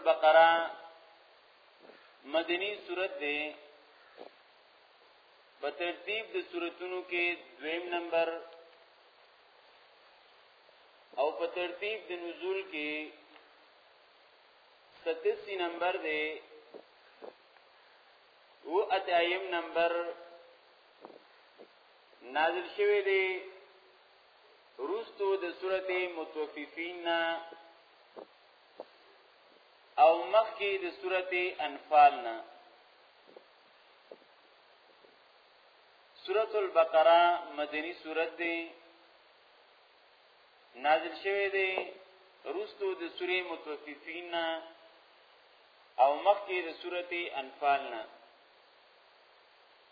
البقره مدنی صورت ده په ترتیب د صورتونو کې دویم نمبر او په ترتیب د نزول کې 37 نمبر دی او اتایم نمبر نازل شوی دی روستو د صورت متوففین نا او مخکې د صورت انفال نا سورت البقره مدنی صورت دی نازل شوه دی روستو د سوره متوففین او مخکې د سوره انفال نه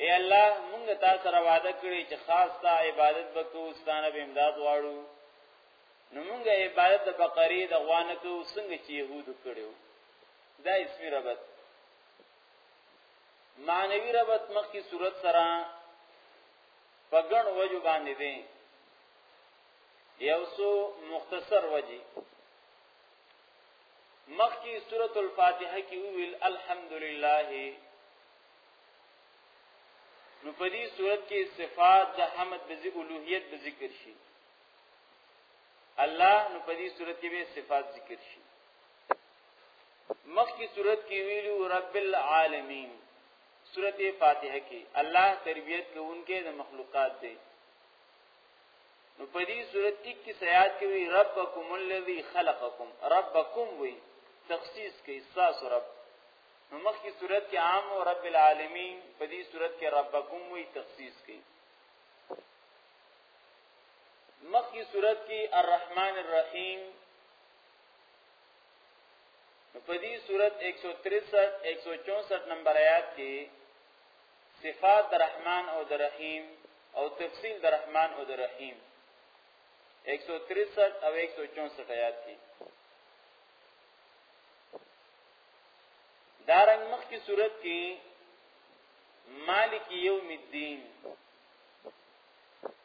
اے الله مونږ تا سره وعده کړی چې خاص تا عبادت وکړو ستانه به امداد غواړو نو مونږ عبادت د بقری د غوانه کو څنګه چې يهودو کړو دا اسمی ربط معنوی ربط مخ کی صورت سره پګن وجو باندې دي یو سو مختصر وجه مخ کی سورۃ الفاتحه کی ویل الحمدلله نو په دې صورت کې صفات د حمد د الوهیت به ذکر شي الله نو په دې صورت کې به صفات ذکر شي مخکې صورت کې ویلو رب العالمین سورته فاتحه کې الله تربیت کوونکې د مخلوقات دی نو په دې صورت کې کې سیاد کې وی ربکم الذی خلقکم ربکم وی تخصیص کې ساس رب نو مخکې صورت کې عام او رب العالمین په دې صورت کې ربکم وی تخصیص کړي مخکې صورت کې الرحمن الرحیم په دې صورت 163 164 نمبر آیات کې صفات د رحمان او د رحیم او تفصیل د رحمان او د رحیم 163 او 164 آیات کې دارنګ مخ کی صورت کې مالک یوم الدین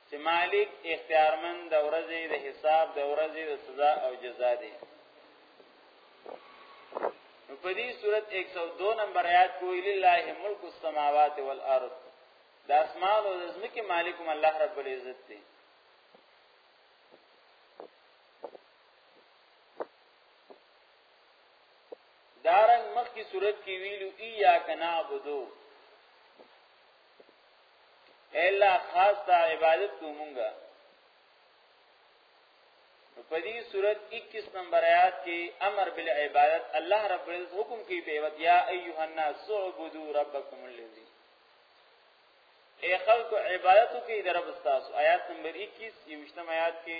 چې مالک اختیارمند د ورځې د حساب د ورځې د سزا او جزا دی نو په دې صورت 102 نمبر آیات کو لله ملک السماوات والارض د اسمان او د زمکه مالکم الله رب العزت دی دارنګ مخ کی صورت کې ویلو ایاک نعبدو الا خاص تا عبادت کو مونږه نو په دې صورت 21 نمبر آیات کې امر بالعبادت الله رب العزت حکم کوي په وت یا ایها الناس اعبدوا ربکم الذی اے خلق عبادت کوي در رب استاس آیات نمبر 21 یوشتم آیات کې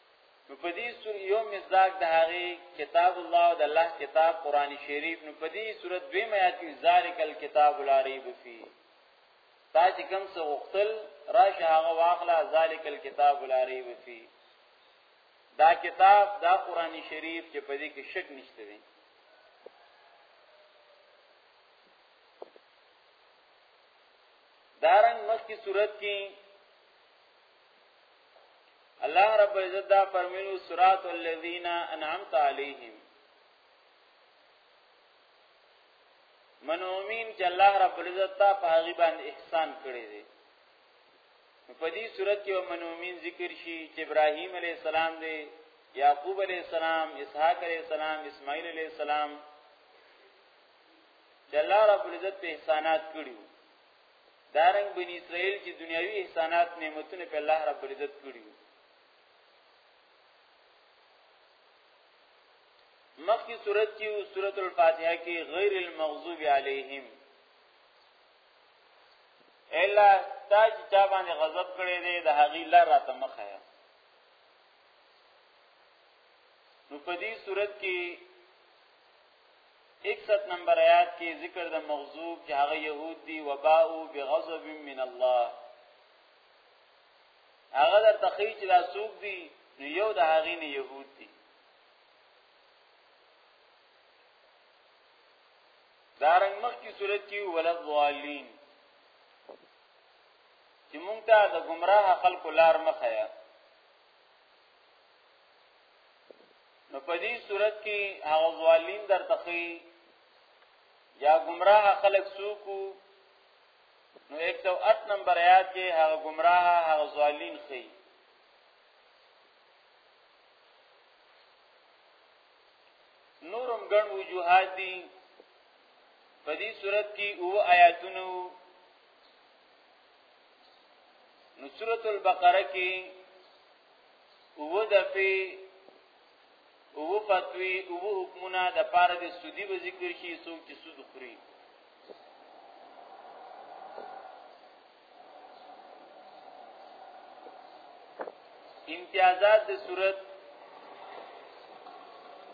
نو په دې سور یو مزداق د هغه کتاب الله او د الله کتاب قران شریف نو په دې صورت دوی مې اچي ذالک الكتاب لا ریب فی تا چې کوم څه وختل راشه هغه واخلا ذالک الكتاب لا ریب فی دا کتاب دا قران شریف چې په دې کې شک نشته دی دارنګ مخ کی صورت کې الله رب عزت دا فرمایو صراط الذین انعمت علیهم منومین چې الله رب العزت ته په هغه باندې احسان کړی دی په دې صورت کې منومین ذکر شي چې ابراهیم علی السلام دی یعقوب علی السلام اسحاق علی السلام اسماعیل علی السلام چې الله رب العزت په احسانات کړیو دارنګ بنی اسرائیل چې دنیوي احسانات نعمتونه په الله رب العزت کړی مخکې صورت کې او سورۃ الفاتحه کې غیر المغضوب علیهم الا تاج چا باندې غضب کړي دي د هغه لار راته مخه نو په دې صورت کې 61 نمبر آیات کې ذکر د مغضوب چې هغه يهود دي وباءو بغضب من الله هغه در تخی چې دا سوق دي نو یو د هغه نه يهود دي دارنګ مخ کی صورت کې ولد والین چې مونږ ته د گمراه خلکو لار مخه نو په دې صورت کې هغه ظالم در تخی یا گمراه خلق سوکو نو 108 نمبر آیات کې هغه گمراه هغه ظالم خي نورم ګڼ وجوهات دي په دې صورت کې او آیاتونو نو سوره البقره کې او دفي او فتوی او حکمونه د پاره د سودی به ذکر شي څوک چې سود خوري امتیازات د صورت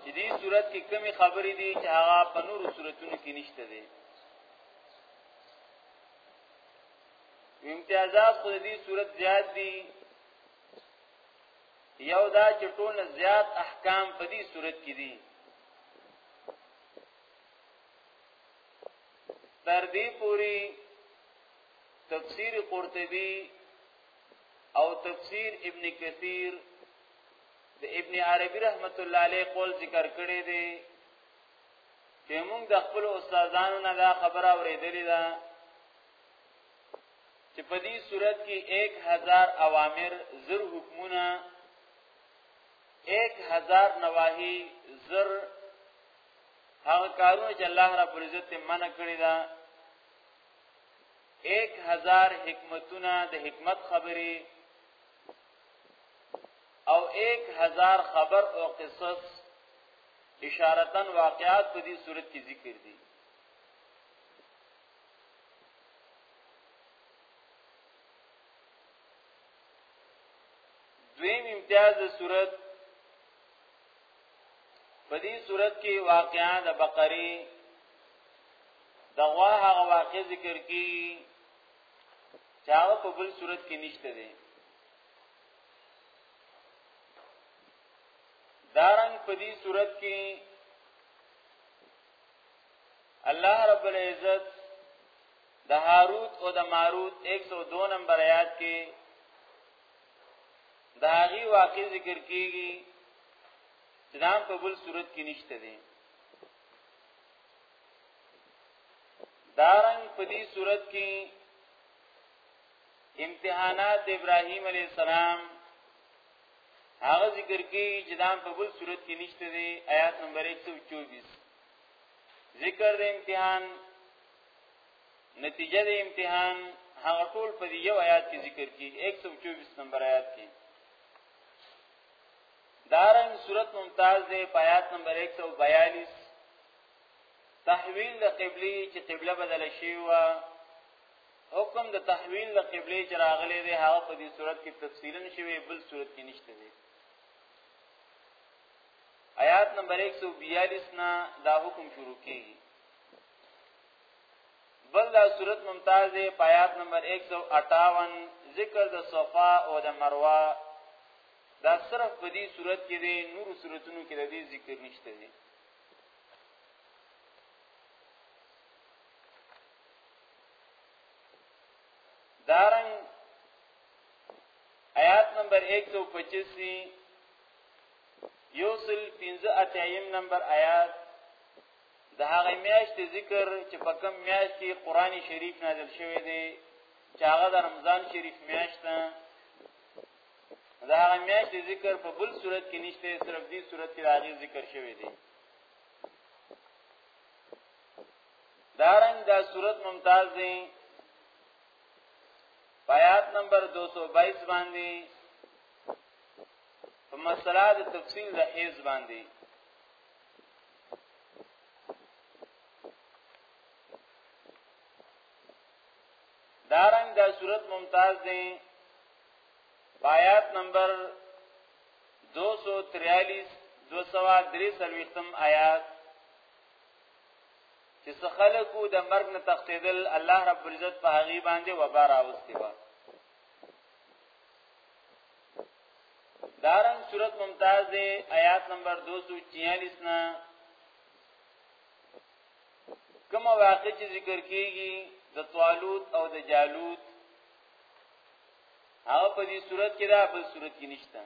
چې دې صورت کې کمی خبرې دي چې هغه په نورو صورتونو کې نشته دي امتیازات خو دې صورت زیات دي یو دا چې ټول زیات احکام په دې صورت کې دي تر دې پوری تفسیر قرطبی او تفسیر ابن کثیر د ابن عربی رحمت الله علیه قول ذکر کړی دی چې موږ د خپل استادانو نه دا خبره اورېدلې ده چې په دې صورت کې 1000 اوامر زر حکمونه 1000 نواهی زر هغه کارونه چې الله رب العزت منع کړی ده 1000 حکمتونه د حکمت خبرې او 1000 خبر او قصص اشارتا واقعات په دې صورت کې ذکر دي دویم امتیاز د صورت په دې صورت کې واقعا د بقره د غوا هغه واقع ذکر کی چې هغه په بل صورت کې نشته دی دارنګ په دې صورت کې الله رب العزت د هاروت او د ماروت 102 نمبر آیات کې دا غي واقع ذکر کیږي چې دا په بل صورت کې نشته دي دارنګ په دې صورت کې امتحانات ابراهيم عليه السلام هغه ذکر کې چې دا په بل صورت کې نشته دی آیات نمبر 124 ذکر د امتحان نتیجه د امتحان هغه ټول په یو آیات کې ذکر کی 124 نمبر آیات کې دارنګ صورت ممتاز دی په آیات نمبر 142 تحویل د قبلی چې قبله بدل شي وا حکم د تحویل د قبله چې راغلی دی هغه په دې صورت کې تفصیلا شوی بل صورت کې نشته دی آیات نمبر 142 نا دا حکم شروع کیږي بل دا صورت ممتاز دی په آیات نمبر 158 ذکر د صفا او د مروه دا صرف په دې صورت کې دی نور صورتونو کې د دې ذکر نشته دی دارنګ آیات نمبر 185 یوصل 15 اتیم نمبر آیات د هغه میاشت ذکر چې په کم میاشت کې قران شریف نازل شوی دی چې هغه د رمضان شریف میاشت ده دا هغه میاشت ذکر په بل صورت کې نشته صرف دې صورت کې راغی ذکر شوی دی دارنګ دا صورت ممتاز دی آیات نمبر 222 باندې په مسله د تفصیل د حیز باندې دارنګ دا صورت ممتاز دی آیات نمبر 243 243 آیات چې څه خلکو د مرګ نه تختیدل الله رب العزت په هغه باندې وبا راوستي و دارن صورت ممتاز دی آیات نمبر 246 نا کوم واقع چې ذکر کیږي د طالوت او د جالوت هغه په دې صورت کې دا بل صورت کې نشته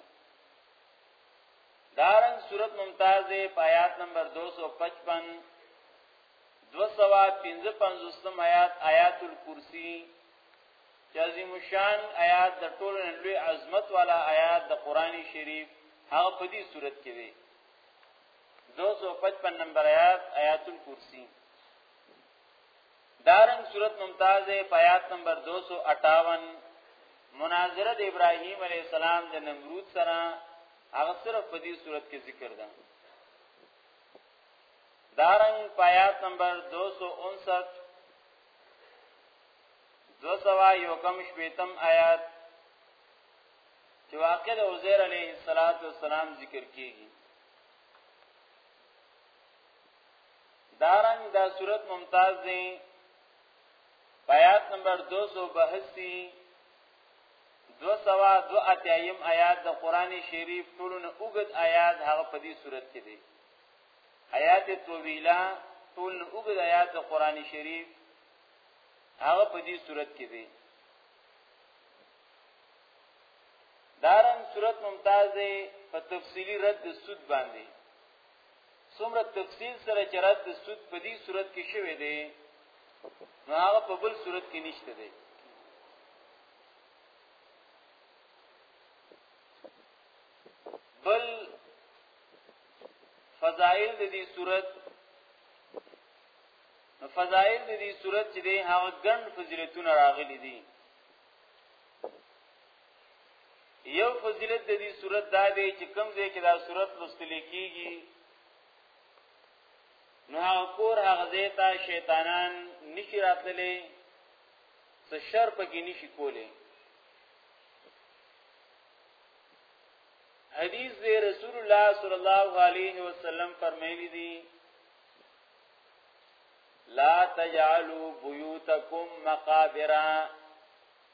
دارنګ صورت ممتاز په آیات نمبر 255 255 آیات آیات الکرسی چې عظیم شان آیات د ټول لوی عظمت والا آیات د قران شریف هغه په دې صورت کې وي 255 نمبر آیات آیات الکرسی دارنګ صورت ممتاز په آیات نمبر 258 مناظره د ابراهیم علی السلام د نمرود سره هغه صرف په دې صورت کې ذکر ده دارنګ په آیات نمبر 259 دو سوا یو کم شپیتم آیات چې واقع د عزیر علیه السلام ذکر کیږي دارنګ دا صورت ممتاز دی آیات نمبر 282 دو سوا دو اتیایم آیات د قران شریف ټولو نه اوګد آیات هغه په دې صورت کې دی آیات طویله ټول نه اوګد آیات د قران شریف هغه په دې صورت کې دی دارن صورت ممتاز په تفصیلی رد سود باندې څومره تفصیل سره چې رد سود په دې صورت کې شوی دی نو هغه په بل صورت کې نشته دی بل فضائل د دې صورت نو فضائل د دې صورت چې دی هغه ګڼ فضیلتونه راغلي دي یو فضیلت د دې صورت دا دی چې کوم ځای کې دا صورت لوستل کیږي نو هغه کور هغه ځای ته شیطانان نشي راتللی څه شر پکې نشي کولی حدیث دی رسول الله صلی الله علیه وسلم فرمایلی دی لا تجعلوا بيوتكم مقابرا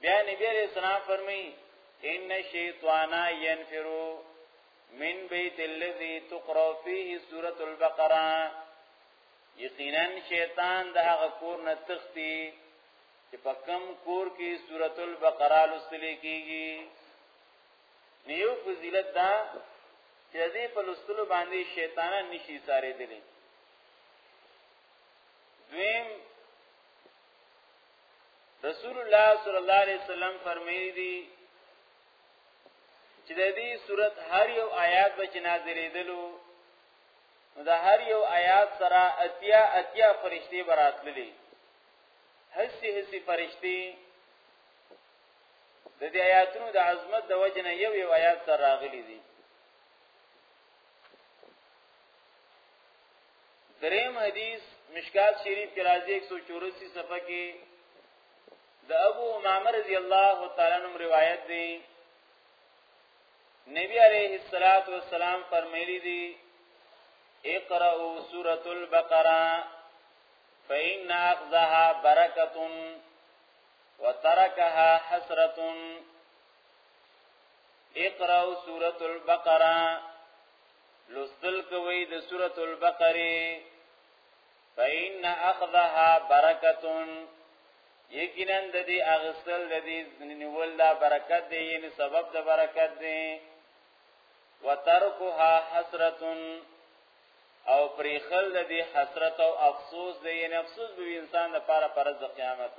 بیا نبی علیہ السلام فرمی ان الشیطان ينفر من بیت الذی تقرأ فيه سورۃ البقرہ یقینا شیطان د هغه کور نه تختی چې په کم کور کې سورۃ البقرہ لوستل کیږي نیو فضیلت دا چې دې په لوستلو باندې شیطانان نشي ساري دي دویم رسول الله صلی الله علیه وسلم فرمایلی دی چې د دې صورت هر یو آیات به نازلېدلو نو د هر یو آیات سره اتیا اتیا فرشتي براتللې هسي هسي فرشتي د دې آیاتونو د عظمت د وجنه یو یو آیات سره راغلي دي دریم حدیث مشکات شریف کې راځي 184 صفحه کې د ابو امامه رضی الله تعالی عنہ روایت دی نبی علیہ الصلات والسلام فرمایلی دی اقرأوا سورۃ البقرہ فإن أخذها بركة وتركها حسرة اقرأوا سورة البقرة لوستل کوي د سورۃ البقره فإن أخذها برکة یقینا د دې اغسل د دې نیول دا برکت دی یعنی سبب د برکت دی وترکها حسرت او پریخل د دې حسرت او افسوس دی یعنی افسوس به انسان لپاره پر د قیامت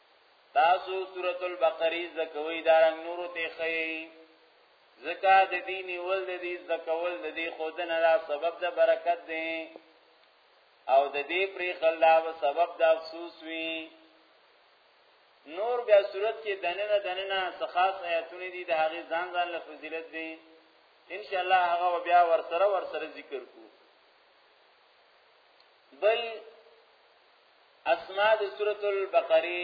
تاسو سورۃ البقرہ زکوي دارنګ نور ته خي زکا د دین ول د دې زکول د دې خودنه را سبب د برکت دی او د دې پرې خلا و سبب د افسوس وی نور بیا صورت کې دننه دننه سخاص آیاتونه دي د هغه ځان ځان له فضیلت دي ان شاء الله هغه بیا ور سره ور سره ذکر کو بل اسماء د سورۃ البقره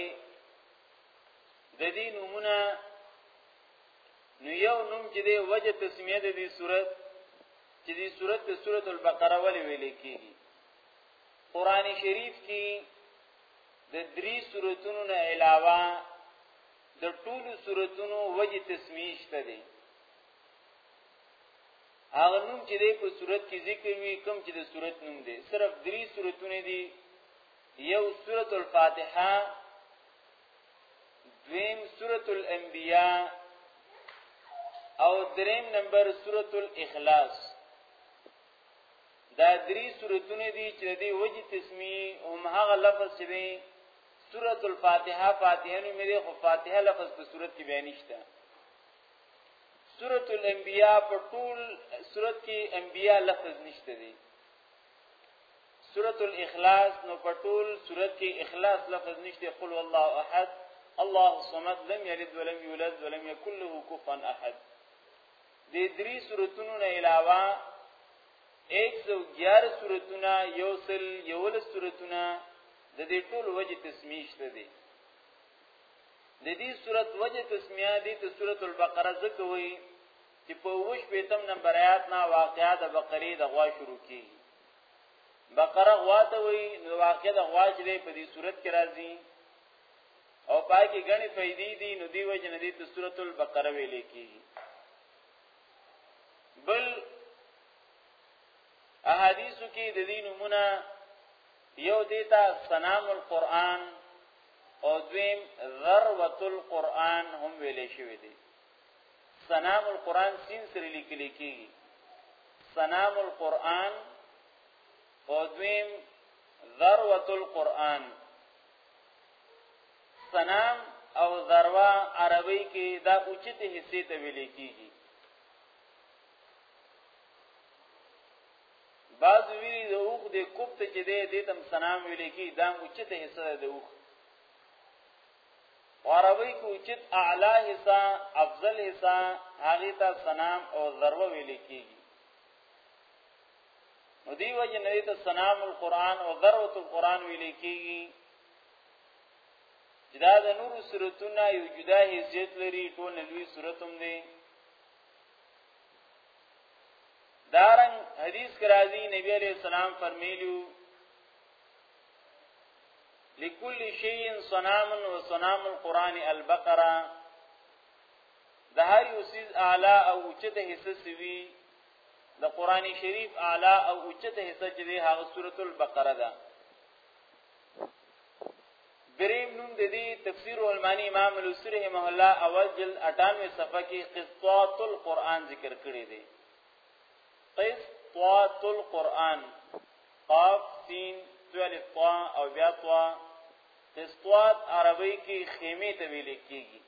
د دې نمونه نو یو نوم چې دی وجه تسمیه د دې سورۃ چې دې سورۃ د سورۃ البقره ولې ویل کېږي قران شریف کې د درې سوراتونو نه علاوه د ټولو سوراتونو وجه تسمیه شته دي هغه نوم چې دی په صورت کې ذکر وي کوم چې د صورت نوم دی صرف درې صورتونه دي یو سورۃ الفاتحه دویم سورۃ الانبیاء او دریم نمبر سورۃ الاخلاص دا درې سورتونه دي چې د وجه تسمی هم هغه لفظ چې دی سورۃ الفاتحه فاتحه نوم دی خو فاتحه لفظ په صورت کې بیان نشته سورۃ الانبیاء په ټول سورۃ کې انبیاء لفظ نشته دی سورۃ الاخلاص نو په ټول سورۃ کې اخلاص لفظ نشته قل والله احد الله الصمد لم يلد ولم يولد ولم يكن له كفوا احد د درې سوراتونو نه علاوه 111 سوراتونه یوصل یول سوراتونه د دې ټول وجه تسمیه شته دي د دې صورت وجه تسمیه دي ته سورۃ البقره ذکر وی چې په وښ پیتم نمبر آیات نه واقعا د بقره د غوا شروع کی بقره غوا ته وی نو واقع د غوا چې په دې صورت کې راځي او پای کې غني فائدې دي نو دی وجه نه دي ته سورۃ البقره ویلې کی بل احادیث کې د دې نمونه یو دیتا سلام القرآن او دویم ذروه القرآن هم ویل شوی دی سنام القرآن سین سره لیکل کیږي سنام القرآن او دویم ذروه القرآن سنام او ذروه عربی کې دا اوچته حصے ته ویل کیږي بعض ویری د اوخ د کوپ ته چې دی د تم سنام ویل کی دا اوچته حصہ ده د اوخ عربی کو اوچت اعلی حصہ افضل حصہ هغه ته سنام او ذروه ویل کیږي نو دی وجه نه ته سنام القرآن او ذروه القرآن ویل کیږي جدا د نور سورتونه یو جدا حیثیت لري ټول لوی سورتوم دي دارنګ حدیث کې راځي نبی عليه السلام فرمایلیو لكل شيء صنام وصنام القرآن البقره د هر یو سیز اعلی او اوچته حصہ سوي د قران شریف اعلی او اوچته حصہ چې هغه سورۃ البقره ده دریم نوم د دې تفسیر علمانی امام الوسی رحمه الله اول جلد 98 صفحه کې قصات القرآن ذکر کړی دی قصات القرآن قاف سین توالف طا او بیا طا قصات عربی کې خیمه ته ویل کیږي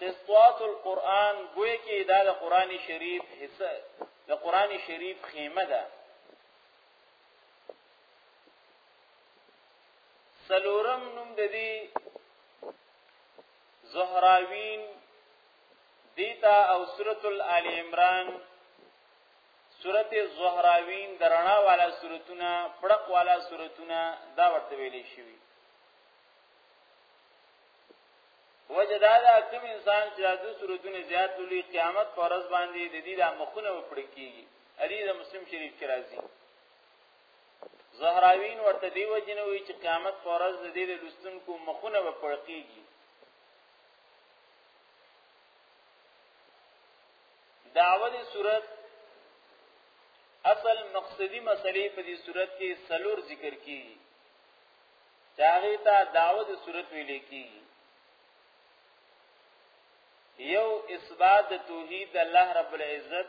قصات القرآن ګویا کې دا د قرآنی شریف حصہ د قرآنی شریف خیمه ده سلورم نوم د دې زهراوین دیتا او سورۃ ال عمران سورۃ زهراوین درنا والا سورتونه پړق والا سورتونه دا ورته ویلې شوی وجدا دا کوم انسان چې د سورتونه زیات لولي قیامت پر ورځ باندې د دې د مخونه وپړکیږي حدیث مسلم شریف کې راځي زهراوین ورته دی وجنه وی چې قیامت پر ورځ د دې لستونکو مخونه به پړقېږي داوود صورت اصل مقصدی مسلې په دې صورت کې سلور ذکر کیږي چاغه تا داوود صورت ویلې کیږي یو اثبات توحید الله رب العزت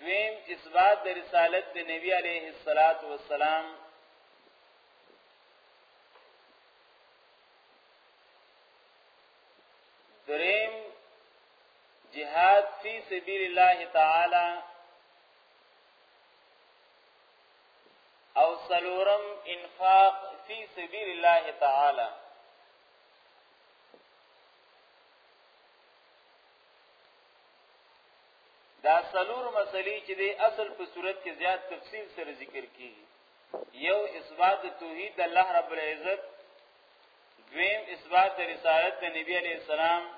دویم اثبات د رسالت د نبی علیه الصلاۃ والسلام دریم جهاد فی سبیل الله تعالی او سلورم انفاق فی سبیل الله تعالی دا سلور مسلې چې د اصل په صورت کې زیات تفصیل سره ذکر کیږي یو اثبات توحید الله رب العزت دویم اثبات رسالت د نبی علی السلام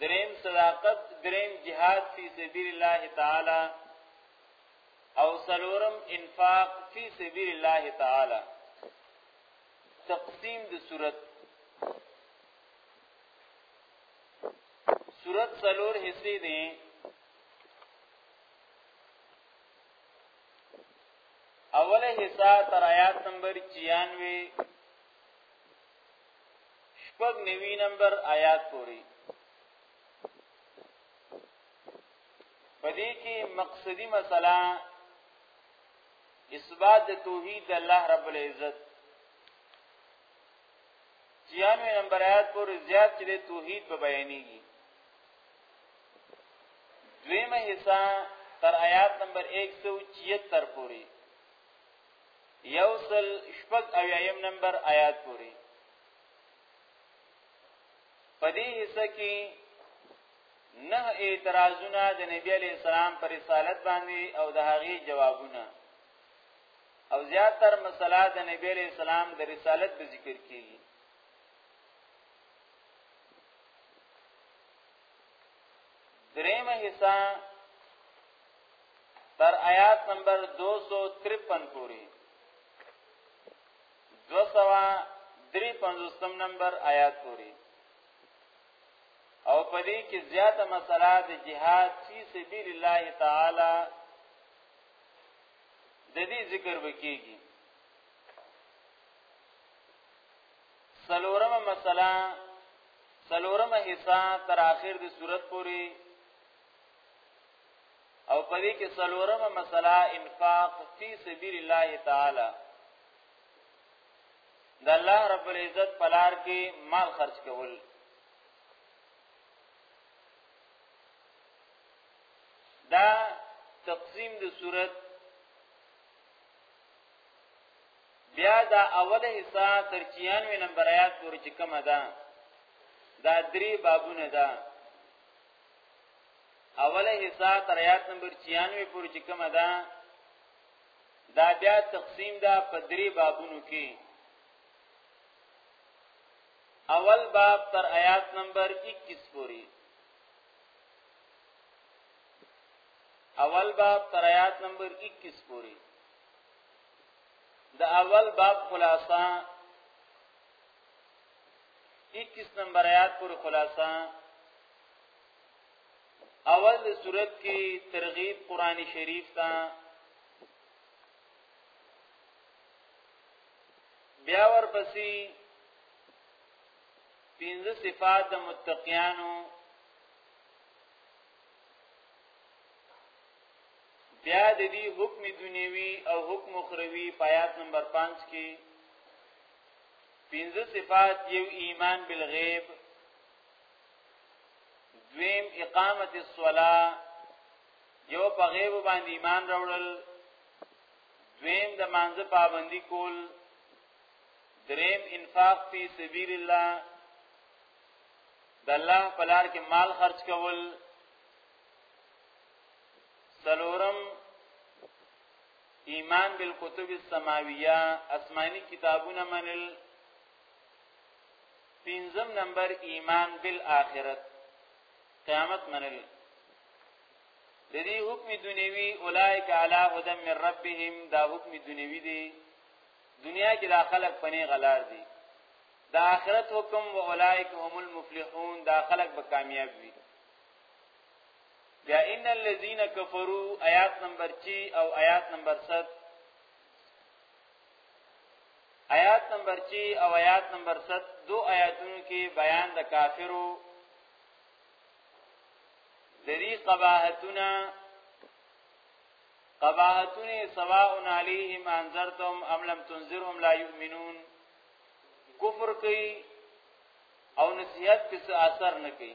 دریم صداقت دریم جهاد فی سبیل الله تعالی او سلورم انفاق فی سبیل الله تعالی تقسیم د صورت صورت سلور حصے دي اوله حصہ تر آیات نمبر 96 شپږ نوی نمبر آیات پوری پدې کې مقصدی مسله اثبات د توحید د الله رب العزت چیانوی نمبر آیات پورې زیات چې توحید په بیانېږي دویمه حصہ تر آیات نمبر 176 پورې یوصل شپږ اویایم نمبر آیات پورې په دې حصہ کې نه اعتراضونه د نبی علی السلام پر رسالت باندې او د هغې جوابونه او زیات تر مسله د نبی علی السلام د رسالت په ذکر کې دریمه حصہ تر آیات نمبر 253 پورې دوه سوه درې پنځوسم نمبر آیات پوری او پدې کې زیاته مسله د جهاد فی سبیل الله تعالی د دې ذکر وکیږي سلورمه مسله سلورمه حصہ تر اخر د صورت پوری او په دې کې څلورمه مسله انفاق فی سبیل الله تعالی د الله رب العزت پلار کې مال خرج کول دا تقسیم د صورت بیا دا اوله حصہ تر 96 نمبر آیات پورې چې کومه ده دا درې بابونه ده اوله حصہ تر آیات نمبر 96 پورې چې کومه ده دا بیا تقسیم ده په درې بابونو کې اول باب تر آیات نمبر 21 پورې اول باب تر آیات نمبر 21 پورې د اول باب خلاصہ 21 نمبر آیات پورې خلاصہ اول د صورت کې ترغیب قران شریف ته بیا ورپسې پنځه صفات د متقینانو بیا د دې حکم دنیوي او حکم اخروی پایات نمبر 5 کې پنځه صفات یو ایمان بالغیب دویم اقامت الصلاه یو په غیب باندې ایمان راوړل دویم د مانځ پابندی کول دریم انفاق فی سبیل الله د الله په لار کې مال خرج کول سلورم ایمان بالکتب السماویه آسمانی کتابونه منل پنځم نمبر ایمان بالآخرت قیامت منل د دې حکم دنیوي اولایک علی هدم من ربهم دا حکم دنیوي دی دنیا کې دا خلق پنه غلار دي دا آخرت حکم و اولائک هم المفلحون دا خلق به کامیاب وي بیا ان الذين كفروا آیات نمبر 6 او آیات نمبر 7 آیات نمبر 6 او آیات نمبر 7 دو آیاتونو کې بیان د کافرو د دې قباحتونه قباحتونه سواء علیهم انذرتم ام لم تنذرهم لا یؤمنون کفر کوي او نصیحت په اثر نه کوي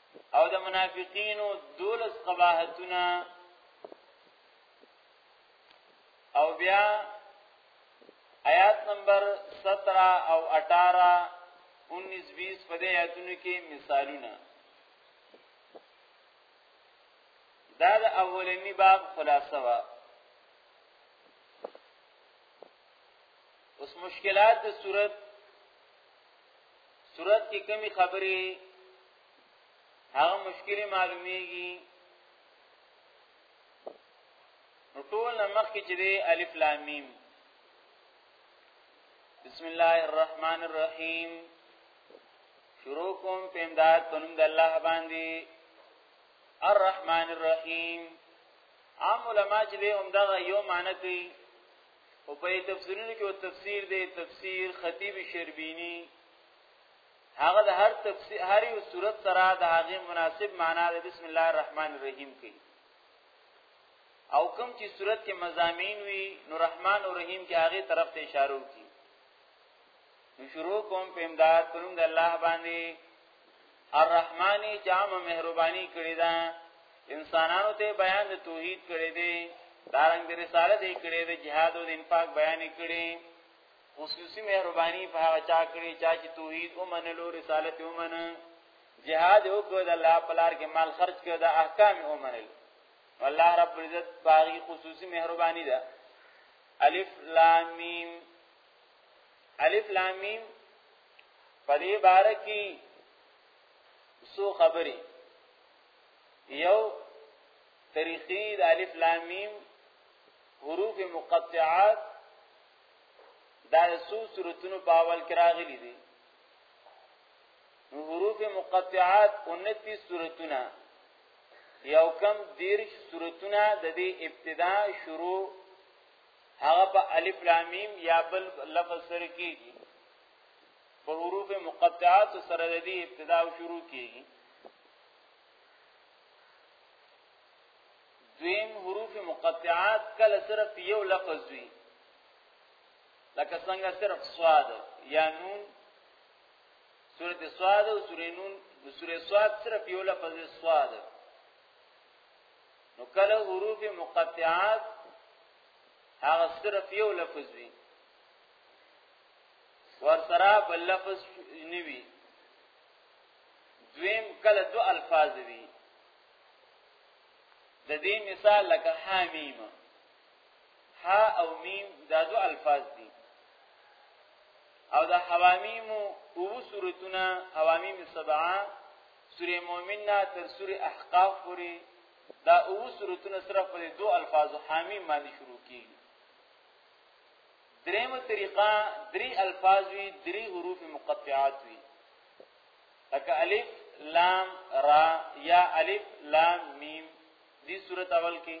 او د منافقینو دولس قباحتونه او بیا آیات نمبر 17 او 18 19 20 په دې آیاتونو کې مثالونه دا د اولنی باب خلاصه وا اوس مشکلات د صورت صورت کې کمی خبرې هغه مشکل معلومیږي نو ټول نمخ کې چې دی الف لام میم بسم الله الرحمن الرحیم شروع کوم په امداد پنوم د الله باندې الرحمن الرحیم عام علما چې دی هم دا یو معنی کوي او په تفسیرونو کې او تفسیر دی تفسیر خطیب شربینی هغه د هر تفسیر هر یو صورت سره د هغه مناسب معنا د بسم الله الرحمن الرحیم کوي او کوم چې صورت کې مزامین وي نو رحمان او رحیم کې هغه طرف ته اشاره وکړي نو شروع کوم په امداد پرم د الله باندې الرحمانی جام مهربانی کړی دا انسانانو ته بیان د توحید کړی دی دارنګ د رساله دی کړی د جهاد او د انفاق بیان کړی خصوصي مهرباني په هغه چا کړی چا چې توحید او منلو رسالت او من جهاد او کو د الله پلار کې مال خرج کړ د احکام او منل والله رب العزت باغی خصوصي مهرباني ده الف لام میم الف لام میم په دې باره کې څو خبرې یو طریقې د الف لام میم حروف مقطعات دا څو صورتونو په اول کې راغلي دي حروف مقطعات 29 صورتونه یو کم دیرش صورتونه د دې ابتدا شروع هغه په الف لام میم یا بل لفظ سره کیږي پر حروف مقطعات سره د دې ابتدا او شروع کیږي دویم حروف مقطعات کله صرف یو لفظ وي لکه څنګه صرف صاد یا نون سورته صاد او سورې نون سورې صاد صرف یو لفظ صاد نو کله حروف مقطعات هغه صرف یو لفظ وي ورسره بل لفظ نیوي دویم کله دو الفاظ وي د دې مثال لکه حامیم ها او میم دا دو الفاظ دي او د حوامیم او صورتونه حوامیم سبعه سوره مؤمن نه تر سوره احقاف پورې دا او سورتونه صرف په دو الفاظو حامیم باندې شروع کیږي دریمه طریقه درې الفاظ وی درې حروف مقطعات وی لکه الف لام را یا الف لام میم دې صورت اول کې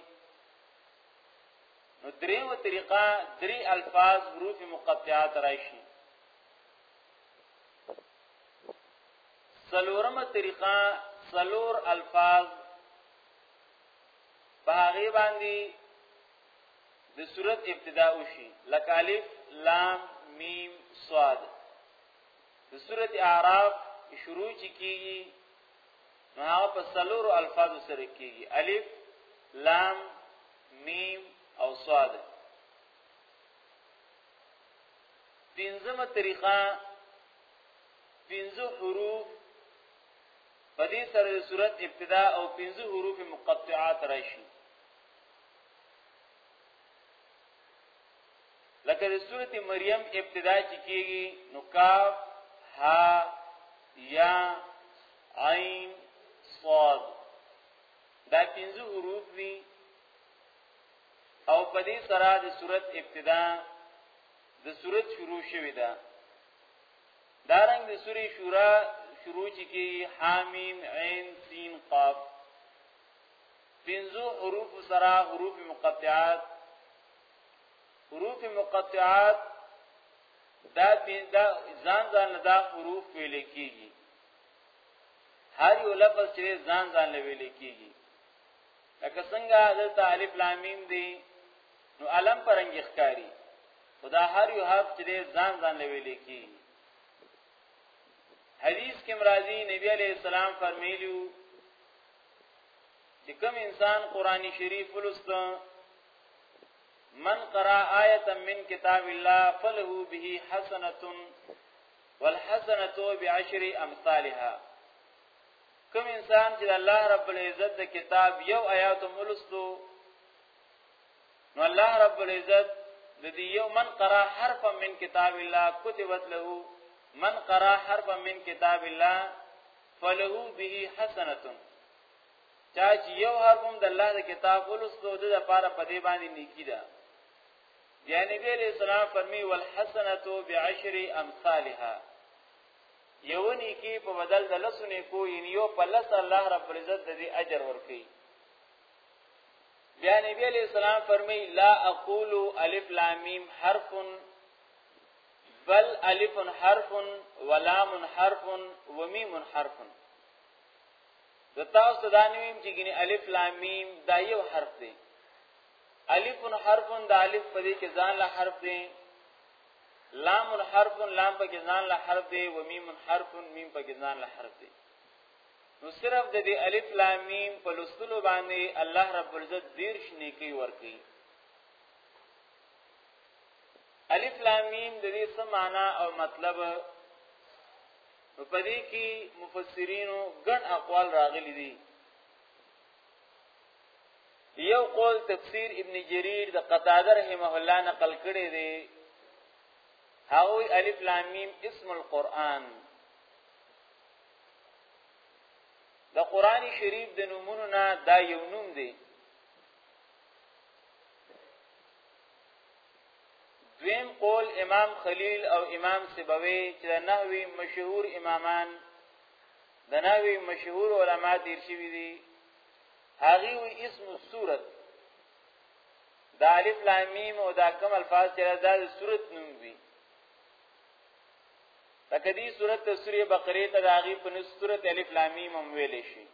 نو دریمه طریقه درې الفاظ حروف مقطعات راشي څلورمه طریقه څلور الفاظ په هغه باندې د صورت ابتدا وشي لکه الف لام میم صاد د صورت اعراف شروع چی کیږي نو هغه په څلور الفاظ سره کیږي الف لام میم او صاد پنځمه طریقه پنځه حروف په دې سره د صورت ابتدا او پنځه حروف مقطعات راشي لکه د صورت مریم ابتدا چې کیږي نو کاف ها یا عین صاد دا پنځه حروف دي او په دې سره د صورت ابتدا د سورت شروع شوی ده دارنګ د سورې شورا شروع چې کې حامیم عین سین قاف پنځو حروف سره حروف مقطعات حروف مقطعات دا پنځه ځان ځان دا حروف ویل کیږي هر یو لفظ چې ځان ځان ویل کیږي لکه څنګه حضرت الف لام میم دی نو علم پرنګ ښکاری خدا هر یو حرف چې ځان ځان لوي لیکي حدیث کې مرادي نبی عليه السلام فرمایلیو چې کوم انسان قران شریف ولست من قرأ آیه من کتاب الله فله به حسنه والحسنه بعشر امثالها کوم انسان چې الله رب العزت د کتاب یو آیات مولستو نو الله رب العزت د دې یو من قرأ حرفا من کتاب الله كتبت له من قرأ حرفا من کتاب الله فله به حسنه چا چې یو حرف هم د الله د کتاب ولستو د لپاره په دې باندې نیکی ده دی نبی علیہ السلام فرمی والحسنه بعشر امثالها یو نیکی په بدل د لسو نیکو یعنی یو په لس الله رب العزت د دې اجر ورکړي بیا نبی علیہ السلام فرمی لا اقول الف لام میم حرف بل الف حرف ولام حرف ومیم حرف د تاسو دا نویم چې ګنې الف لام میم دا یو حرف دی الف حرف د الف په دې کې ځان له حرف دی لام حرف لام په کې ځان له حرف دی و میم حرف میم په کې ځان له حرف دی نو صرف د دې الف لام میم په لستلو باندې الله رب العزت دیرش نیکی ورکي الف لام میم د دې څه معنی او مطلب نو پدې کې مفسرینو ګڼ اقوال راغلي دي یو قول تفسیر ابن جریر د قتاده رحمه الله نقل کړي دي هاوی الف لام میم اسم القرآن د قران شریف د نومونو نه دا یو نوم دی دویم قول امام خلیل او امام سبوی چې نحوی مشهور امامان د نحوی مشهور علما دیر شوی دي هغه وی اسم السوره دا الف لام میم او دا کم الفاظ چې دا د سورت نوم وی لکه دې صورت سوره بقره ته داغي په نس سوره الف لام میم هم ویل شي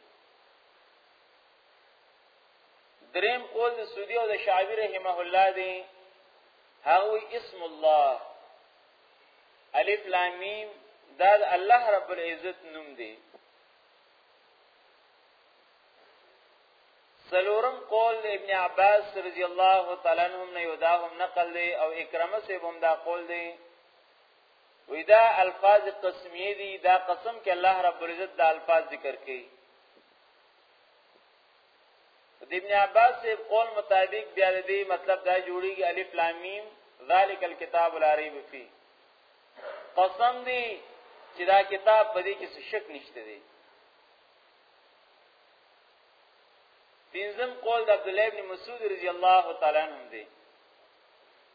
دریم قول د سودی او د شعبی رحمه الله دی هغه اسم الله الف لام میم دا د الله رب العزت نوم دی سلورم قول ابن عباس رضی الله تعالی عنهم نه یو دا هم نقل دی او اکرمه سه هم دا قول دی وی دا الفاظ قسمیه دي دا قسم کې الله رب العزت دا الفاظ ذکر کړي د ابن عباس په قول مطابق بیا د دې مطلب دا جوړیږي الف لام میم ذالک الكتاب لا ریب فی قسم دی چې دا کتاب په دې کې څه شک نشته دی پنځم قول د عبد الله ابن مسعود رضی الله تعالی عنہ دی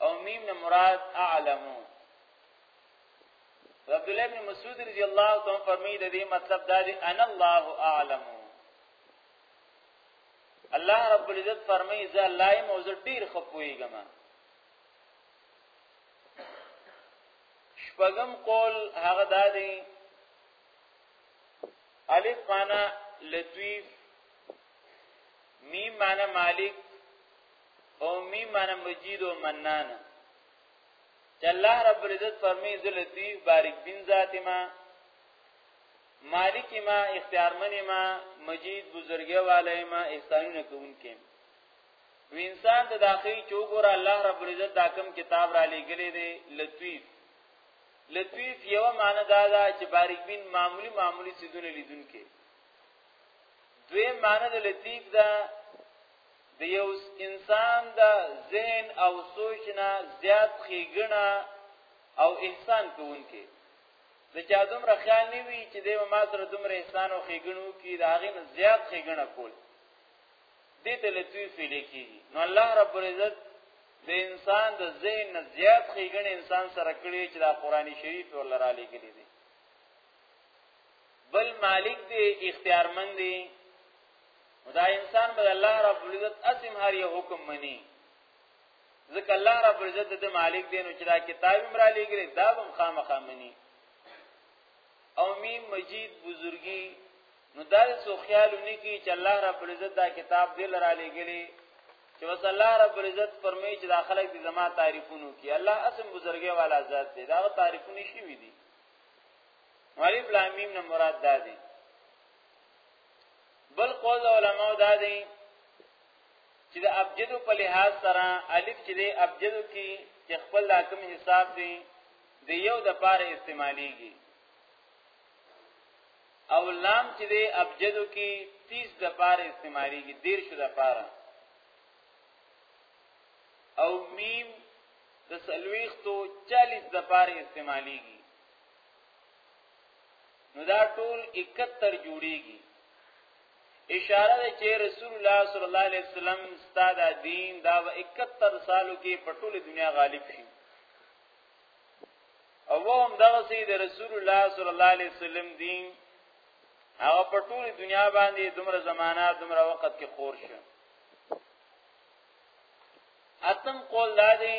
او میم نه مراد اعلمو عبد الله بن مسعود رضی الله تعالی فرمایي د دې مطلب دا دی ان الله اعلم الله رب العزت فرمایي زه الله یې موزه ډیر خپويګم شپږم قول هغه دا دی الف معنا لطیف میم معنا مالک قومي معنی مجید او منان چې الله رب العزت فرمایي ذل لطیف بارک بن ذات ما مالک ما اختیار من ما مجید بزرګي والي ما احسانونه کوونکې و انسان ته داخلي چوغور الله رب العزت دا کوم کتاب را لګلې دی لطیف لطیف یو معنی دا ده چې بارک بن معمولی معمولی سيزونه لیدونکې دوی معنی د لطیف دا د یو انسان د ذهن او سوچ نه زیات خېګنا او احسان کوونکې د چا دومره خیال نه وی چې د ما سره دومره احسان او خېګنو کې د هغه نه زیات خېګنا کول دې ته لطیف لیکي نو الله رب العزت د انسان د ذهن نه زیات خېګنې انسان سره کړی چې د قران شریف ولرا لګلې دي بل مالک دی اختیارمند دی نو دا انسان به الله رب العزت اسم هر یو حکم مني ځکه الله رب العزت د مالک دی نو چې دا کتاب مرا لګري دا هم خامخا مني او میم مجید بزرگی نو دا سو خیالونه کی چې الله رب العزت دا کتاب دی لرا لګري چې وس الله رب العزت فرمایي چې دا خلک دي زما تعریفونو کی الله اسم بزرګي والا ذات دی دا تعریفونه شي وي دي مالک لامیم نه مراد دا دی بل قول د علماو دا دی چې د ابجدو په لحاظ سره الف چې د ابجدو کې چې خپل د حکم حساب دی د یو د پاره استعمالیږي او لام چې د ابجدو کې 30 د پاره استعمالیږي دیر شو د پاره او میم د سلويختو 40 د پاره استعمالیږي نو دا ټول 71 جوړیږي اشاره ده چې رسول الله صلی الله علیه وسلم ستاد دین دا 71 سالو کې په ټول دنیا غالب شي او هم دغه سي د رسول الله صلی الله علیه وسلم دین هغه په ټول دنیا باندې دومره زمانہ دومره وخت کې خور شو اتم قول دا دی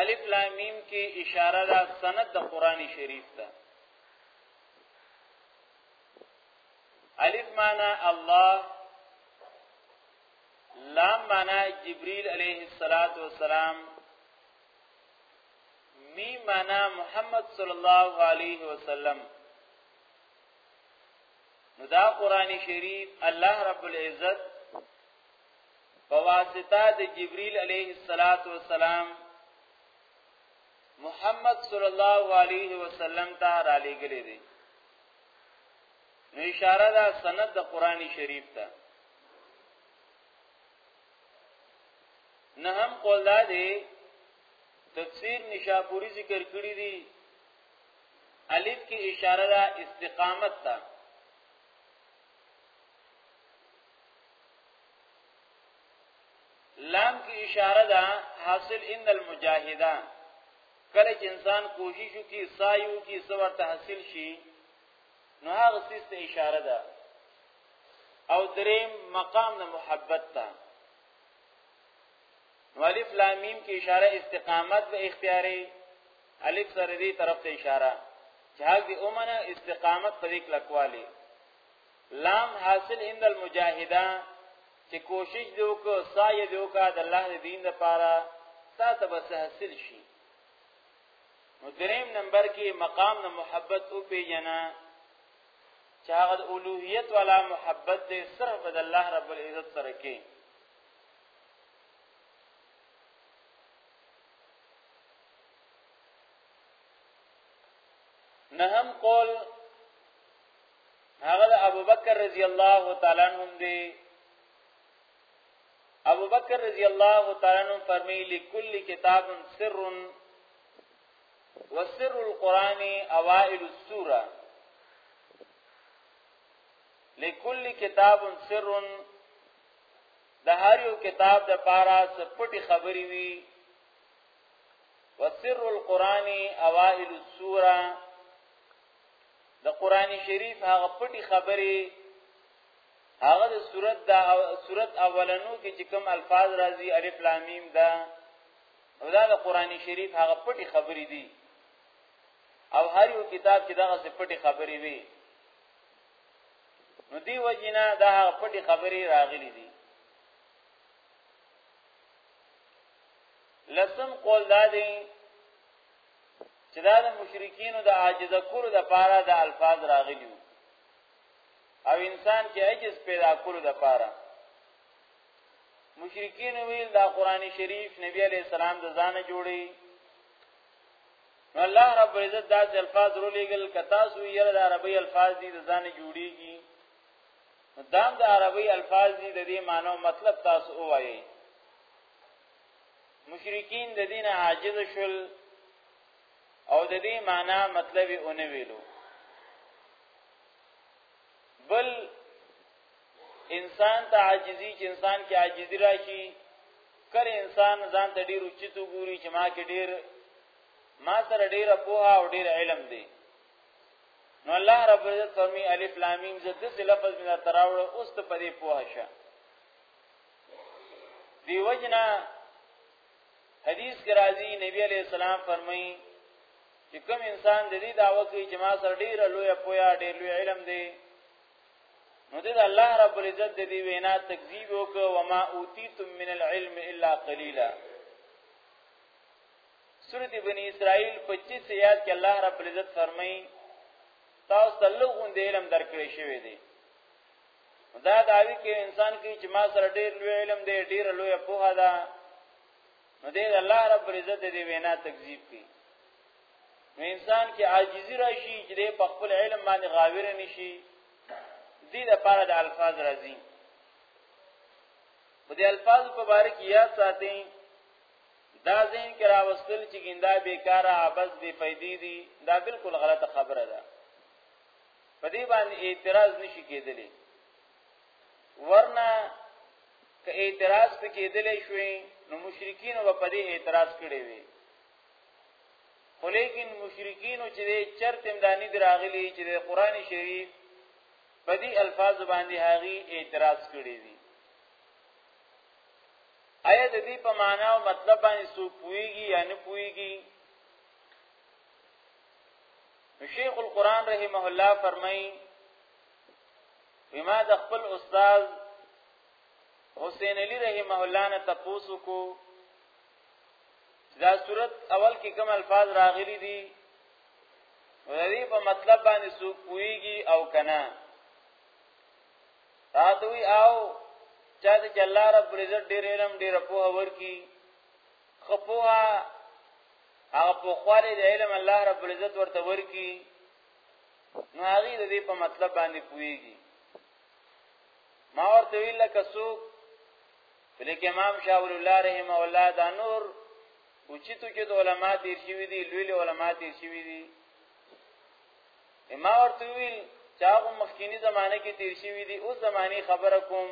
الف لام میم کې اشاره ده سند د قران شریف ته الف معنا الله لام معنا جبريل عليه الصلاه والسلام می معنا محمد صلی الله علیه وسلم نو دا قران شریف الله رب العزت بواسطه د جبريل عليه الصلاه والسلام محمد صلی الله علیه وسلم ته را لېګلې دي نو اشاره ده سند د قرآني شریف ته نه هم قول دا دی تفسیر نشاپوری ذکر کړی دی الف کی اشاره ده استقامت ته لام کی اشاره ده حاصل ان المجاهده کله چې انسان کوشش وکي سایو کی سور تحصیل شي نو هغه سیس ته اشاره ده او دریم مقام نه محبت ته نو الف لام میم کی اشاره استقامت به اختیاري الف سره دې طرف ته اشاره چې هغه اومنه استقامت په دې کلکواله لام حاصل ان المجاهده چې کوشش دی وکړه سایه دی وکړه د الله د دین لپاره تا ته بس حاصل شي نو دریم نمبر کې مقام نه محبت او پیجنا چې هغه د اولوہیت والا محبت دی صرف د الله رب العزت سره کې نهم قول هغه د ابوبکر رضی الله تعالی عنہ دی ابوبکر رضی الله تعالی عنہ فرمی لكل کتاب سر وسر القرآن اوائل السوره لكل کتاب سر د هر یو کتاب د پارا سپټي خبري وي وسر القرآن اوائل السوره د قران شریف هغه پټي خبرې هغه د صورت دا صورت اولنو کې چې کوم الفاظ راځي الف لام میم دا او دا د قران شریف هغه پټي خبرې دي او هر یو کتاب کې دغه څه پټي خبرې وي نو دی وجینا دا هغه پټي خبرې راغلي دي لسم قول دا دی چې دا د مشرکینو د عاجز کولو د پاره د الفاظ راغلی او انسان کې عجز پیدا کولو د پاره مشرکین ویل دا قران شریف نبی علی السلام د ځانه جوړي نو الله رب عزت دا الفاظ رو لګل کتا سو یره د عربی الفاظ دي د ځانه جوړيږي دام د عربی الفاظ دي د دې معنی مطلب تاسو وایي مشرکین د دین عاجز شول او د دې معنا مطلب یې اونې ویلو بل انسان ته عاجزی چې انسان کې عاجزی راشي کله انسان ځان ته ډیر اوچت وګوري چې ما کې ډیر ما سره ډیر پوها او ډیر علم دی نو الله رب عزت فرمی الف لام میم زده لفظ من تراوړ اوس ته پدې پوها شه دی وجنا حدیث کې راځي نبی علی السلام فرمایي چې کوم انسان د دې دعوه کوي چې ما سره ډیر لوی پویا ډیر لوی علم دی نو د الله رب العزت د دې وینا تکذیب وکړه و ما اوتیتم من العلم الا قليلا سورۃ بنی اسرائیل 25 آیات کې الله رب العزت فرمایي تاسو ته لغون د علم درکړې شوی دی دا داوی کې انسان کې چې ما سره ډېر لوی علم دی ډېر لوی پوهه ده نو دې الله رب عزت دې وینا تکذیب کړي نو انسان کې عاجزی راشي چې دې په خپل علم باندې غاویر نشي دې لپاره د الفاظ راځي په دې الفاظ په باره کې یاد ساتئ دا ذهن کې راوستل چې ګندا بیکاره عبس بی فیدی دي دا بالکل غلطه خبره ده په دې باندې اعتراض نشي کېدلی ورنه که اعتراض په کېدلی شوي نو مشرکین و په دې اعتراض کړي وي خو لیکن مشرکین چې چرته امدانی دراغلي چې د قران شریف په دې الفاظ باندې هغه اعتراض کړي دي آیا د دې په معنا او مطلب باندې سو پويږي یا نه پويږي شیخ القران رحمه الله فرمایي بما د خپل استاد حسین علی رحمه الله نه تاسو کو دا صورت اول کې کوم الفاظ راغلي دي ورې په مطلب باندې سوق پويږي او کنه تاسوی او چا چې الله رب عزت ډېر علم ډېر په اور کې خپوها هغه په خواله د علم الله رب العزت ورته ورکی نو هغه د دې په مطلب باندې پويږي ما ورته ویل لکه څوک لیکه امام شاه ولی الله رحم الله دا نور اوچتو چې علماء تیر شوی دي لوی علماء تیر شوی دي ما ورته ویل چې هغه مخکینی زمانه کې تیر شوی دي اوس زماني خبره کوم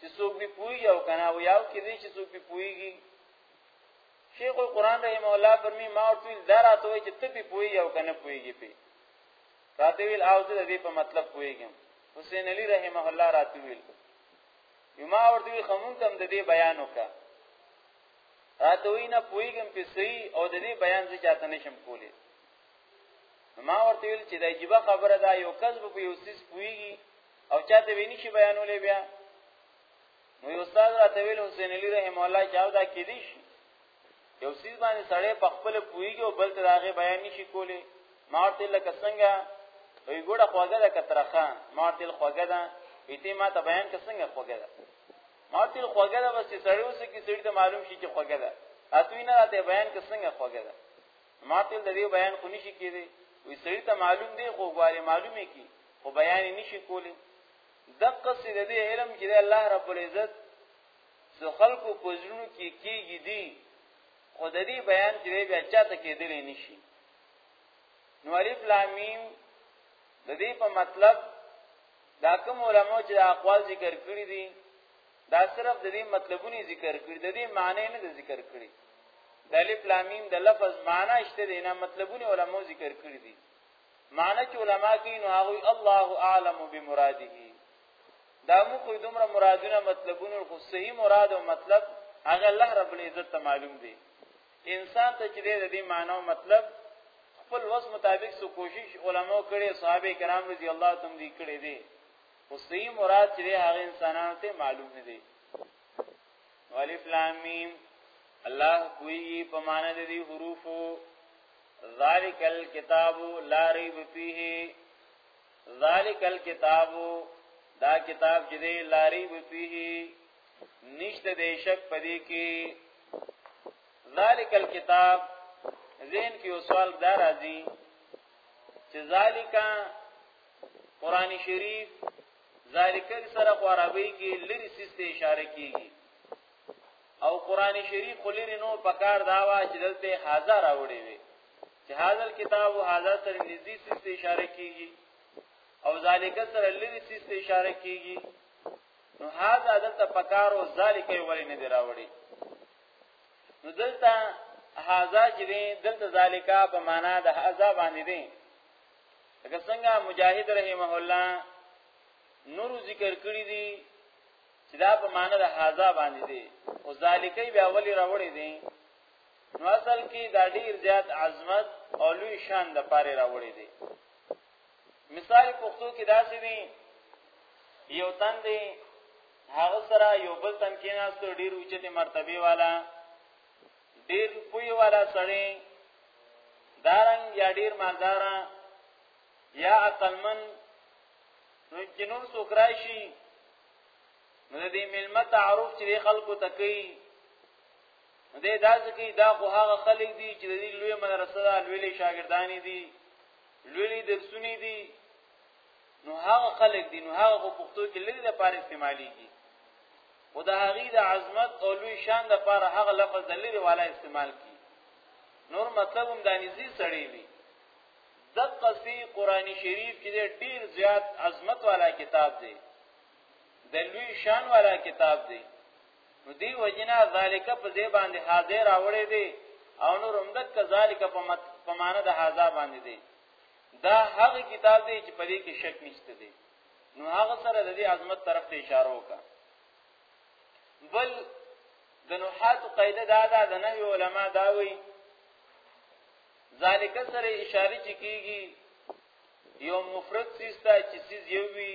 چې څوک به پوي او کنه او یاو کې دي چې څوک به پويږي شیخ القرآن رحم الله فرمی ما ورته ویل دا راته وایي چې ته په پوي یو کنه پويږي په راته ویل او زه دې په مطلب پويږم حسین علی رحمه الله راته ویل یما ورته وی خمون تم د دې بیان وکا راته وی نه پويږم په صحیح او د دې بیان زه چاته نشم کولی ما ورته ویل چې دا عجیب خبره ده یو کس په یو سیس پويږي او چاته ویني شي بیانولې بیا نو یو استاد راته ویل حسین علی رحم الله چې دا کې دي شي یو سیز باندې سړی په خپل پویږي او بل ته راغی بیان نشي کولی مارته لکه څنګه وی ګوره خوګه ده کترخه مارته خوګه ده ایته ما ته بیان که څنګه خوګه ده مارته خوګه ده بس سړی اوس کې سړی ته معلوم شي چې خوګه ده اتوی نه راته بیان که څنګه خوګه ده مارته د دې بیان خو نشي کېدی وی سړی ته معلوم دی خو غواړي معلومه کی خو بیان نشي کولی دقصې د دې علم چې الله رب العزت څو خلقو پزړونو کې کېږي دي خو د دې بیان چې بیا چاته کېدلې نشي نو الف لام میم د دې په مطلب دا کوم علماء چې اقوال ذکر کړی دي دا صرف د دې مطلبونه ذکر کړی د دې معنی نه ذکر کړی د الف لام میم د لفظ معنی شته دی نه مطلبونه علماء ذکر کړی دي معنی چې علما کوي نو هغه الله اعلم بمراده دا مو خو دومره مرادونه مطلبونه خو صحیح مراد او مطلب هغه الله رب العزت ته معلوم دی انسان ته چې د دې معنی او مطلب خپل وس مطابق سو کوشش علما کړي صحابه کرام رضی الله تعالی دې کړي دي او صحیح مراد چې هغه انسانانو ته معلوم نه دی الف لام میم الله کوي په معنی د دې حروفو ذالک الكتاب لا ریب فیه ذالک الكتاب دا کتاب چې دی لا ریب فیه نشته د شک پدې کې ذالک الكتاب زین کې یو سوال دا راځي چې ذالک قران شریف ذالک سره عربی کې لری سیسته اشاره کیږي او قران شریف خلری نو پکار دا وا چې دلته هاذا راوړي وي چې هاذا کتاب او هاذا سره نږدې سیس ته اشاره کیږي او ذالک سره لری سیس ته اشاره کیږي نو هاذا دلته پکار او ذالک یې ولې نه دی راوړي نو دلته هاذا چې دلته ذالک په معنا د هاذا باندې دی لکه څنګه مجاهد رحمه الله نور ذکر کړی دی چې دا په معنی د هاذا باندې دی او ذالکی بیا ولی راوړی دی نو اصل کې دا ډیر زیات عظمت او لوی شان د پاره راوړی دی مثال پښتو کې داسې دی یو تن دی هغه سره یو بل تن کې ناستو ډیر اوچته مرتبه والا ډیر پوی والا سړی دارنګ یا ډیر مالدار یا عقلمن نو چې نور څوک راشي نو دې ملمه تعارف چې خلکو ته کوي دې داسې کې دا خو هغه خلک دي چې د دې لوی مدرسې دا لوی شاګردانی دي لوی درسونه دي نو هغه خلک دي نو هغه په پښتو کې لري د پاره استعماليږي او د هغه د عظمت او لوی شان د پاره هغه لفظ د لري والا استعمال کی نور مطلب هم د نيزي سړی وي دقسی قرآن شریف چې ډیر زیات عظمت والا کتاب دی د لوی شان والا کتاب دی نو دی وجنا ذالک په ځای باندې حاضر راوړی دی او نور هم دک ذالک په مت په معنا د حاضا باندې دی دا هغه کتاب دی چې په دې کې شک نشته دی نو هغه سره د دې عظمت طرف ته اشاره وکړه بل د نحات قاعده دا ده د نحوی علما دا وایي ذالک سره اشاره چې کیږي یو مفرد سیستا چې سیز یو وی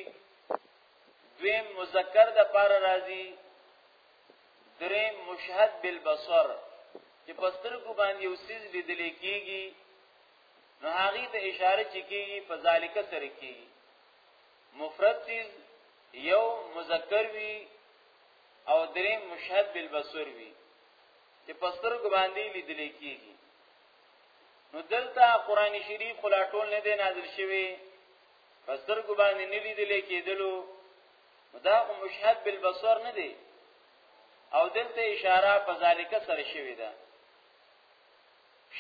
دویم مذکر د پار راضی دریم مشهد بالبصر چې پستر کو باندې یو سیز لیدل کیږي نو هغه ته اشاره چې کیږي په ذالک سره کیږي مفرد سیز یو مذکر وی او دریم مشهد بالبصر وی چې پستر کو باندې لیدل کیږي نو دلته قران شریف خلا ټول نه دی نازل شوی پس درګو باندې نه لیدل کېدلو دا خو مشهد بالبصر نه دی او دلته اشاره په ذالک سره شوی ده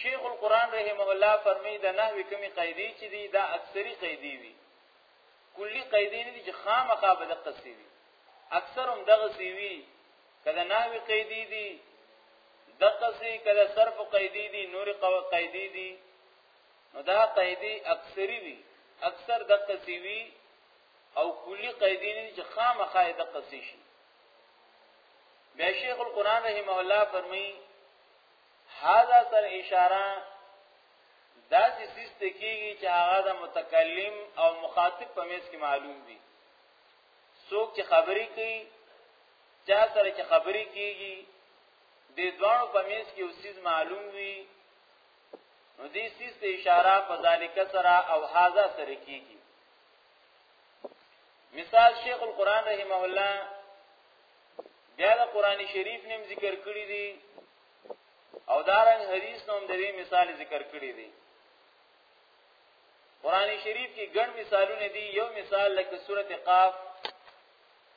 شیخ القران رحمه الله فرمی د نحوی کمی قیدی چې دی دا اکثری قیدی وی کلی قیدی نه دي چې خامخا به د قصې وی اکثر هم دغه سی وی که د ناوی قیدی دی دقسی که د صرف قیدی دی نور قیدی دی نو دا قیدی اکثری وی اکثر دقسی وی او کلی قیدی نه چې خامخا دقسی شي بیا شیخ القرآن رحمه الله فرمایي هاذا سر اشاره دا چې سیست کیږي چې هغه د متکلم او مخاطب په میس کې معلوم دي څوک چې خبرې کوي چا سره چې خبرې کیږي د دوانو په میز کې اوسیز معلوم وي نو دې سیس ته اشاره په ذالک سره او هاذا سره کیږي مثال شیخ القران رحمه الله بیا د قران شریف نیم ذکر کړی دی او دارنګ حدیث نوم د دې مثال ذکر کړی دی قران شریف کې ګڼ مثالونه دي یو مثال لکه سورته قاف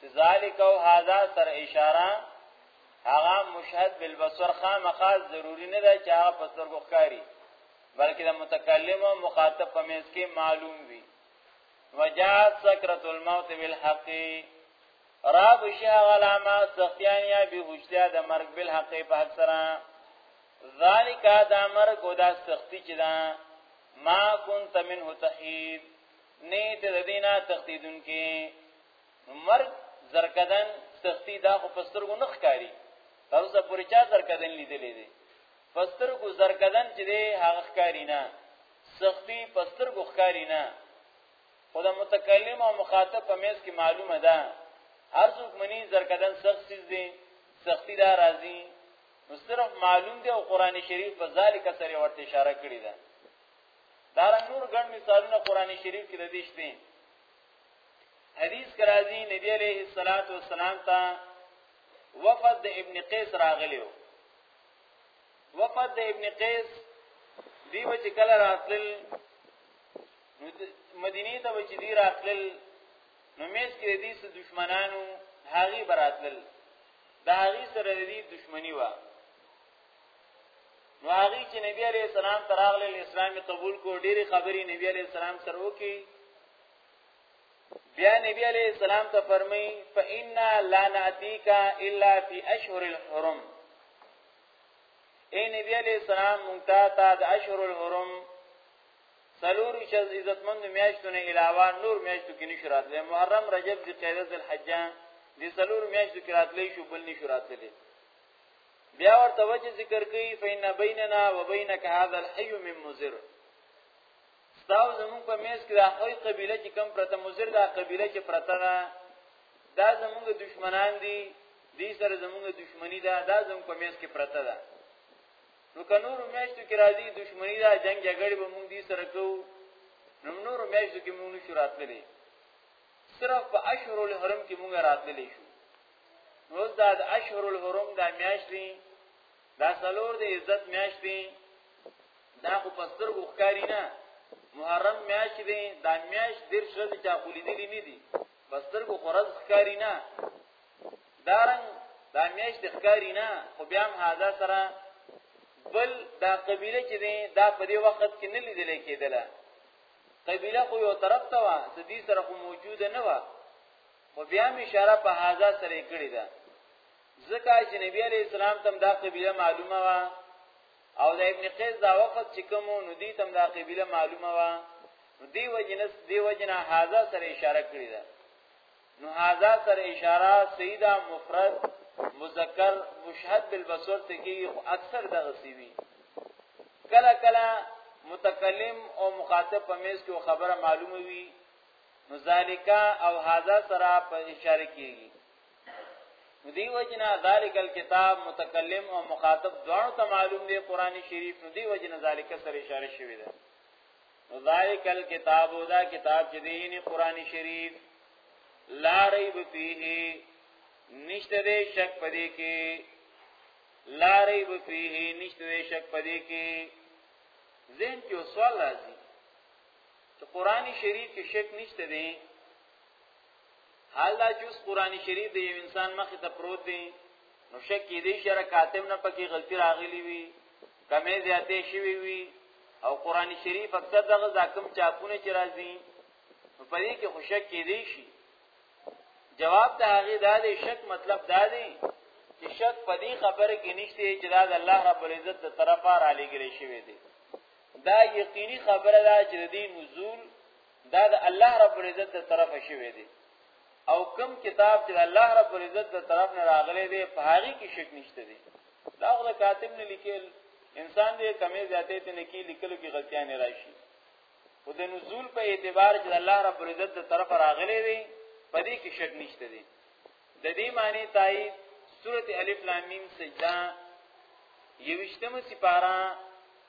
چې ذالک او هاذا سر اشاره هغه مشهد بالبصر خامخا ضروری نه ده چې هغه بصر غوښاري بلکې د متکلم او مخاطب په منځ کې معلوم وي وجاءت سکرۃ الموت بالحق راب شیا غلاما سختیان یا به هوشتیا د مرګ بالحق په حق سره ذالک دا مرګ او دا سختی چې دا ما كنت منه تحید نه ته د دینه تختیدون کې مرګ زرکدن تختی دا خو پسترګو نخ کاری تاسو ته پوری چا زرکدن لیدلې دي پسترګو زرکدن چې دی هغه ښکاری نه سختی پسترګو ښکاری نه خدا متکلم او مخاطب په میز کې معلومه ده هر څوک منی زرکدن سخت چیز دی سختی دا راځي نو صرف معلوم دی او قران شریف په ذالک سره ورته اشاره کړی ده دا رنګ نور ګڼ مثالونه قران شریف کې د دې شته حدیث کرازی نبی علیہ الصلات والسلام ته وفد د ابن قیس راغلیو وفد د ابن قیس دیو چې کله راتل مدینه ته چې دی راتل نو میس کې دې سه دشمنانو هاغي براتل دا هغه سره دې دشمنی و نو هغه چې نبی علی السلام تراغله اسلام قبول کو ډېری خبرې نبی علی السلام سره وکي بیا نبی علی السلام ته فرمایي فإنا لا نأتيك إلا في أشهر الحرم اے نبی علی السلام مونږ ته د أشهر الحرم سلور چې عزتمند میاشتونه علاوه نور میاشتو کې نشو راتلې محرم رجب ذی قعده ذی الحجه دي سلور میاشتو کې راتلې شو بل نشو راتلې بیا ورته وجه ذکر کوي فین بیننا وبینک هذا الحي من مزر ستاو زمون په میز کې د حي قبيله چې کم پرته مزر دا قبيله چې پرته ده دا زمونږ دشمنان دي دې سره زمونږ دشمنی ده دا زمون په میز کې پرته ده نو کنور میشتو کې راځي دشمنی ده جنگ جګړه به مونږ دې سره کوو نو نور میشتو کې مونږ نشو راتللی صرف په اشهر الحرم کې مونږ راتللی شو نو دا د اشهر الحرم دا میاشت دی دا سلور د عزت میاشت دی دا خو پستر غوخکاری نه محرم میاشت دی دا میاشت دیر شل چا خولی دی نه دی پستر غو خرز خکاری نه دارن دا میاشت خکاری نه خو بیا هم هاذا سره بل دا قبیله چې دی دا په دې وخت کې نه لیدل کېدله قبیله خو یو طرف ته و سدي سره خو موجود نه و خو بیا هم اشاره په هاذا سره کړی ده ځکه چې نبی علی اسلام تم دا قبیله معلومه وا او د ابن قیس دا وخت چې کوم نو دی تم دا قبیله معلومه وا نو دی وجنس دی وجنا هاذا سره اشاره کړی ده نو هاذا سره اشاره سیدا مفرد مذکر مشهد بالبصر ته کې اکثر دغه سیوی کله کله متکلم او مخاطب په میز کې خبره معلومه وي نو ذالکا او هاذا سرا په اشاره کیږي دی وجنا ذالک الكتاب متکلم او مخاطب دوانو ته معلوم دی قران شریف نو دی وجنا ذالک سره اشاره شوی ده نو ذالک الكتاب دا کتاب چې دی نه قران شریف لا ریب فیه نشته دی شک پدې کې لا ریب فیه نشته دی شک پدې کې زین کې سوال راځي چې قران شریف کې شک نشته دی حال دا چې قران شریف د یو انسان مخ ته پروت دی نو شک کې دی شر کاتب نه پکې غلطي راغلی وي کمې زیاتې شوی وي او قران شریف اکثر دغه ځکم چاپونه چې راځي په دې کې خوشک کې دی شي جواب د هغه د دې شک مطلب دا دی چې شک په دې خبره کې نشته چې دا د الله رب العزت تر طرفه را لګل شوی دی دا یقیني خبره ده چې د دې نزول دا د الله رب العزت تر طرفه شوی دی او کم کتاب چې الله رب العزت تر طرف نه راغلی دی په هغه کې شک نشته دی دا خو کاتب نه لیکل انسان دې کمې زیاتې ته نه کې لیکلو کې غلطیاں نه راشي او د نزول په اعتبار چې الله رب العزت تر طرفه راغلی دی په دې کې شک نشته دی د دې معنی تایید سورته الف لام میم سجده یوشتمه سپاره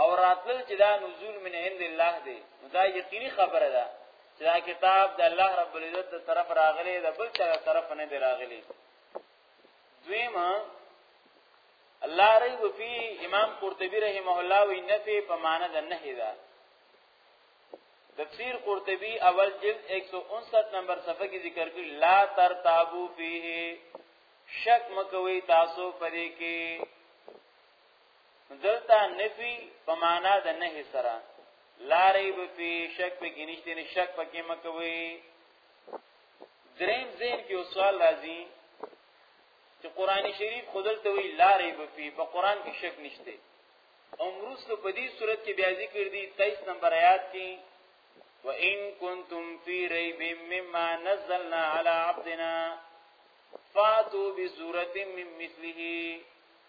او راتلل چې دا نزول من عند الله دی نو دا یقیني خبره ده چې دا کتاب د الله رب العزت تر طرف راغلی د بل چا طرف نه دی راغلی دویمه الله ریب فی امام قرطبی رحمه الله و نفی په معنا د نهی ده تفسیر قرطبی اول جلد 159 نمبر صفحه کې ذکر کړي لا ترتابو فیه شک مکوي تاسو پرې کې دلته نفي په معنا د نه سره لا ریب فی شک په کې نشته نه شک پکې مکوي دریم زین کې سوال راځي چې قران شریف خودل ته وی لا ریب فی په قران کې شک نشته امروز ته په دې صورت کې بیا ذکر دي 23 نمبر آیات کې وَإِن كُنتُمْ فِي رَيْبٍ مِّمَّا نَزَّلْنَا عَلَى عَبْدِنَا فَاتُوا بِسُورَةٍ مِّن مِّثْلِهِ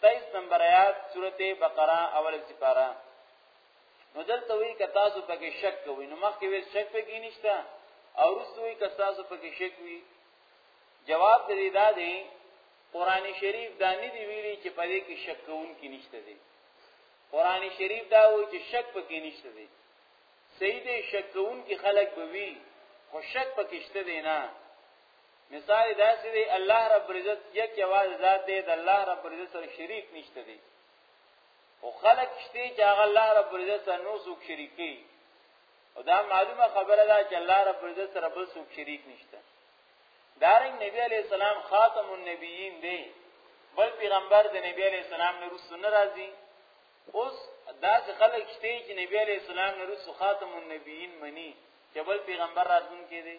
تیس نمبر آیات سورت بقرہ اول سپارہ نو دلته وی که تاسو پکې شک کوئ نو مخکې وی شک پکې نشته او رسوي که تاسو پکې شک وي جواب دې دا دی قران شریف دا نه دی ویلي چې په دې کې شک کوون کې نشته دی قران شریف دا وایي چې شک پکې نشته دی سید شک کوون کې خلک به وي خو شک پکې شته دی نه مثال داسې دی الله رب العزت یک یواز ذات دی د الله رب العزت سره شریک نشته دی او خلق شته چې هغه الله رب العزت سره نو څوک شریک کوي او دا معلومه خبره ده چې الله رب العزت سره بل څوک شریک نشته دارنګ نبی علی السلام خاتم النبیین دی بل پیغمبر د نبی علی السلام نه رسول نه راځي اوس دا چې خلک شته چې نبی علی السلام نه رسو خاتم النبیین منی چې بل پیغمبر راتلون کې دی